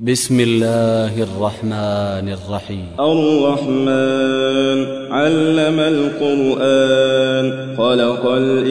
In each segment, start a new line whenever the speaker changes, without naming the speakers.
بسم الله الرحمن الرحيم.
الرحمن علم القرآن خلق الإنسان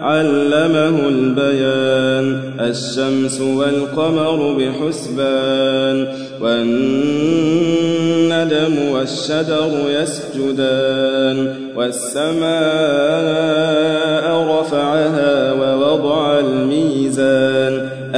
علمه البيان الشمس والقمر بحسبان والندم والشجر يسجدان والسماء رفعها ووضع الميزان.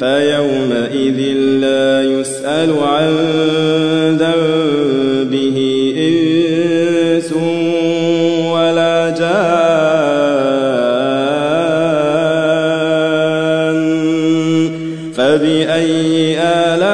فيومئذ لا يسأل عن ذنبه إنس ولا جان. فبأي آلاء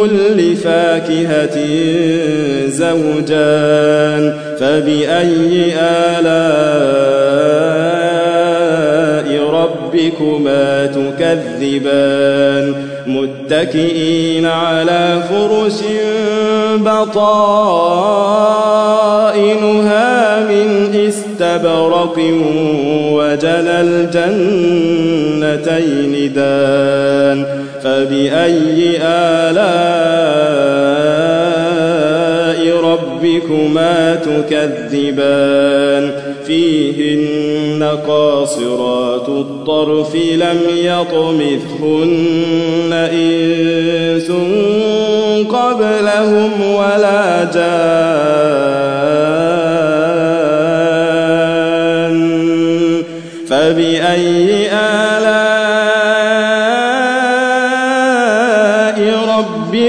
كل فاكهة زوجان فبأي آلاء ربكما تكذبان؟ متكئين على فرش بطائنها من استبرق وجنى الجنتين دان. فبأي آلاء ربكما تكذبان؟ فيهن قاصرات الطرف لم يطمثهن إنس قبلهم ولا جان. فبأي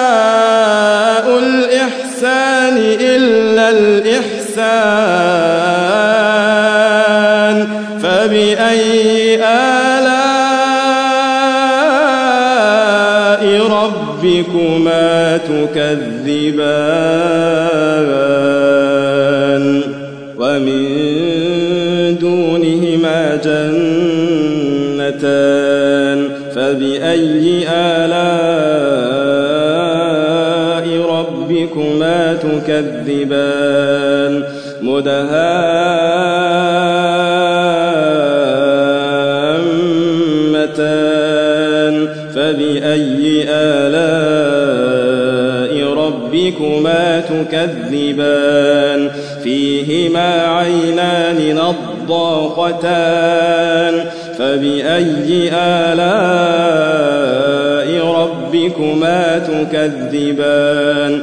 جزاء الإحسان إلا الإحسان فبأي آلاء ربكما تكذبان تكذبان. مدهامتان. فبأي آلاء ربكما تكذبان؟ فيهما عينان نضاقتان. فبأي آلاء ربكما تكذبان؟